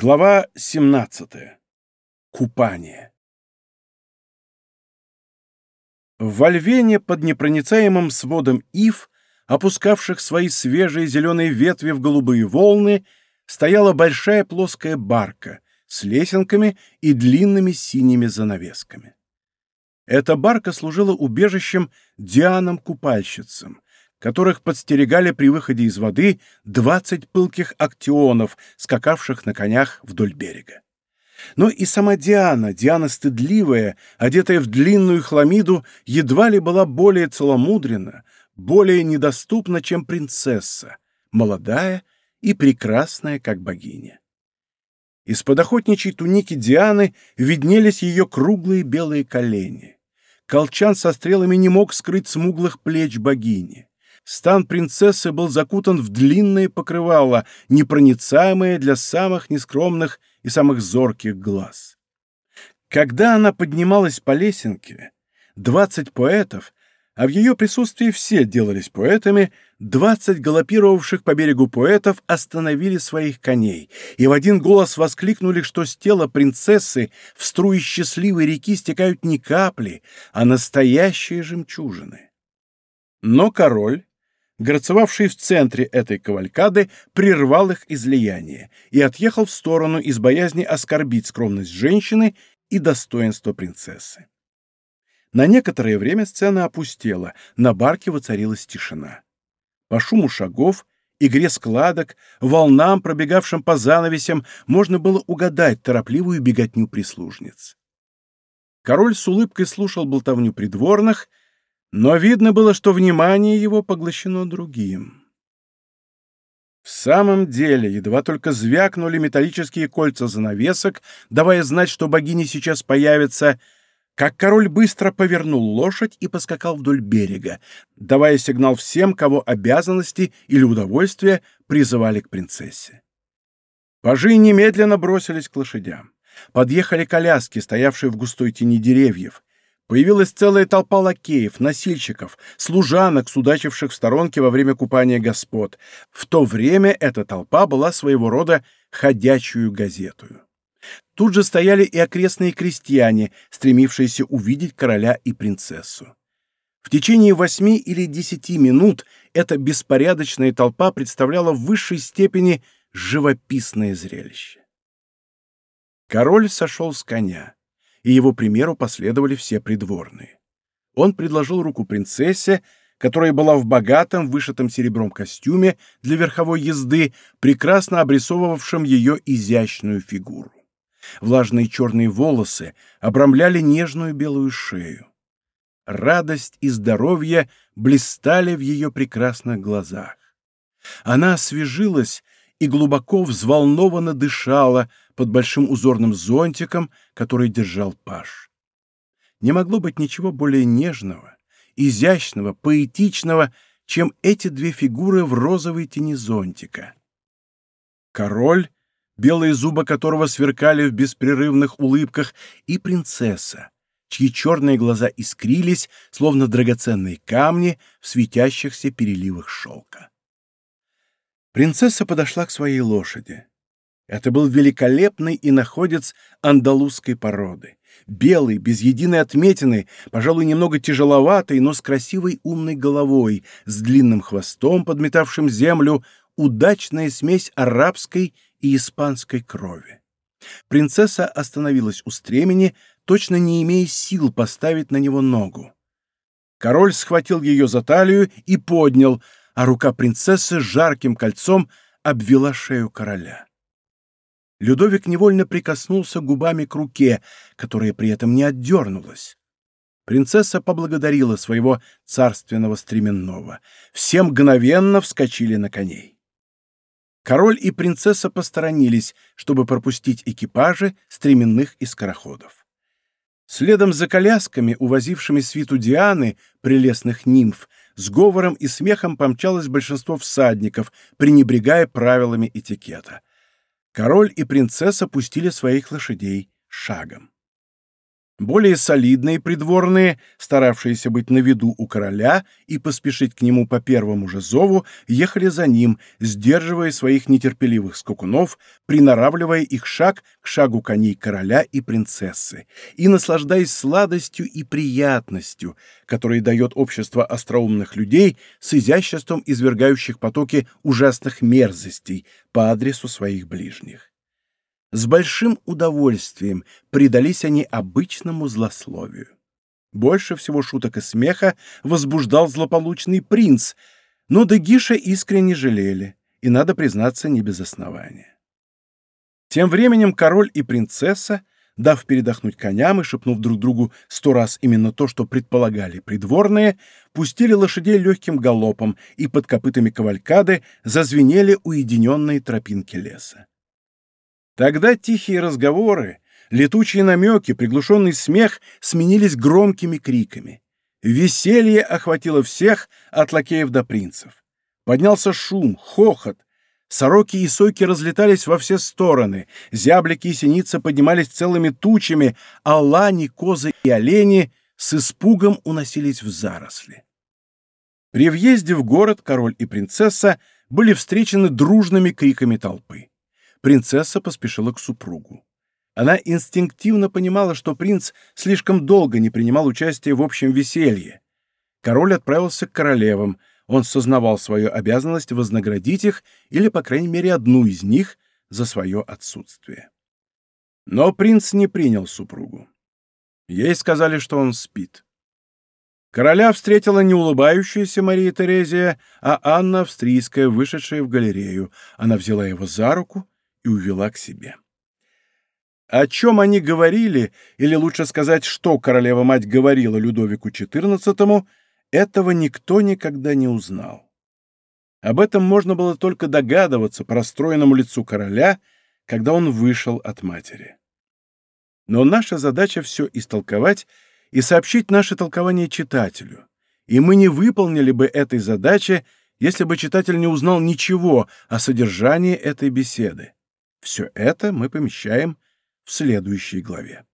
Глава 17. Купание. В Альвене под непроницаемым сводом ив, опускавших свои свежие зеленые ветви в голубые волны, стояла большая плоская барка с лесенками и длинными синими занавесками. Эта барка служила убежищем Дианам-купальщицам, которых подстерегали при выходе из воды двадцать пылких актионов, скакавших на конях вдоль берега. Но и сама Диана, Диана стыдливая, одетая в длинную хламиду, едва ли была более целомудрена, более недоступна, чем принцесса, молодая и прекрасная, как богиня. Из-под охотничьей туники Дианы виднелись ее круглые белые колени. Колчан со стрелами не мог скрыть смуглых плеч богини. Стан принцессы был закутан в длинное покрывало, непроницаемое для самых нескромных и самых зорких глаз. Когда она поднималась по лесенке, двадцать поэтов, а в ее присутствии все делались поэтами, двадцать галопировавших по берегу поэтов остановили своих коней и в один голос воскликнули, что с тела принцессы в струи счастливой реки стекают не капли, а настоящие жемчужины. Но король, горцевавший в центре этой кавалькады, прервал их излияние и отъехал в сторону из боязни оскорбить скромность женщины и достоинство принцессы. На некоторое время сцена опустела, на барке воцарилась тишина. По шуму шагов, игре складок, волнам, пробегавшим по занавесям, можно было угадать торопливую беготню прислужниц. Король с улыбкой слушал болтовню придворных — но видно было, что внимание его поглощено другим. В самом деле, едва только звякнули металлические кольца занавесок, давая знать, что богиня сейчас появится, как король быстро повернул лошадь и поскакал вдоль берега, давая сигнал всем, кого обязанности или удовольствие призывали к принцессе. Пажи немедленно бросились к лошадям. Подъехали коляски, стоявшие в густой тени деревьев. Появилась целая толпа лакеев, носильщиков, служанок, судачивших в сторонке во время купания господ. В то время эта толпа была своего рода ходячую газетую. Тут же стояли и окрестные крестьяне, стремившиеся увидеть короля и принцессу. В течение восьми или десяти минут эта беспорядочная толпа представляла в высшей степени живописное зрелище. Король сошел с коня и его примеру последовали все придворные. Он предложил руку принцессе, которая была в богатом, вышитом серебром костюме для верховой езды, прекрасно обрисовывавшем ее изящную фигуру. Влажные черные волосы обрамляли нежную белую шею. Радость и здоровье блистали в ее прекрасных глазах. Она освежилась и глубоко взволнованно дышала под большим узорным зонтиком, который держал паш. Не могло быть ничего более нежного, изящного, поэтичного, чем эти две фигуры в розовой тени зонтика. Король, белые зубы которого сверкали в беспрерывных улыбках, и принцесса, чьи черные глаза искрились, словно драгоценные камни в светящихся переливах шелка. Принцесса подошла к своей лошади. Это был великолепный иноходец андалузской породы. Белый, без единой отметины, пожалуй, немного тяжеловатый, но с красивой умной головой, с длинным хвостом, подметавшим землю, удачная смесь арабской и испанской крови. Принцесса остановилась у стремени, точно не имея сил поставить на него ногу. Король схватил ее за талию и поднял, а рука принцессы жарким кольцом обвела шею короля. Людовик невольно прикоснулся губами к руке, которая при этом не отдернулась. Принцесса поблагодарила своего царственного стременного. Все мгновенно вскочили на коней. Король и принцесса посторонились, чтобы пропустить экипажи стременных и скороходов. Следом за колясками, увозившими свиту Дианы, прелестных нимф, с говором и смехом помчалось большинство всадников, пренебрегая правилами этикета. Король и принцесса пустили своих лошадей шагом. Более солидные придворные, старавшиеся быть на виду у короля и поспешить к нему по первому же зову, ехали за ним, сдерживая своих нетерпеливых скакунов, приноравливая их шаг к шагу коней короля и принцессы, и наслаждаясь сладостью и приятностью, которые дает общество остроумных людей с изяществом извергающих потоки ужасных мерзостей по адресу своих ближних. С большим удовольствием предались они обычному злословию. Больше всего шуток и смеха возбуждал злополучный принц, но Дегиша искренне жалели, и, надо признаться, не без основания. Тем временем король и принцесса, дав передохнуть коням и шепнув друг другу сто раз именно то, что предполагали придворные, пустили лошадей легким галопом и под копытами кавалькады зазвенели уединенные тропинки леса. Тогда тихие разговоры, летучие намеки, приглушенный смех сменились громкими криками. Веселье охватило всех, от лакеев до принцев. Поднялся шум, хохот. Сороки и сойки разлетались во все стороны, зяблики и синицы поднимались целыми тучами, а лани, козы и олени с испугом уносились в заросли. При въезде в город король и принцесса были встречены дружными криками толпы принцесса поспешила к супругу. Она инстинктивно понимала, что принц слишком долго не принимал участия в общем веселье. Король отправился к королевам, он сознавал свою обязанность вознаградить их, или, по крайней мере, одну из них, за свое отсутствие. Но принц не принял супругу. Ей сказали, что он спит. Короля встретила не улыбающаяся Мария Терезия, а Анна Австрийская, вышедшая в галерею. Она взяла его за руку и увела к себе. О чем они говорили, или лучше сказать, что королева-мать говорила Людовику XIV, этого никто никогда не узнал. Об этом можно было только догадываться по расстроенному лицу короля, когда он вышел от матери. Но наша задача все истолковать и сообщить наше толкование читателю, и мы не выполнили бы этой задачи, если бы читатель не узнал ничего о содержании этой беседы. Все это мы помещаем в следующей главе.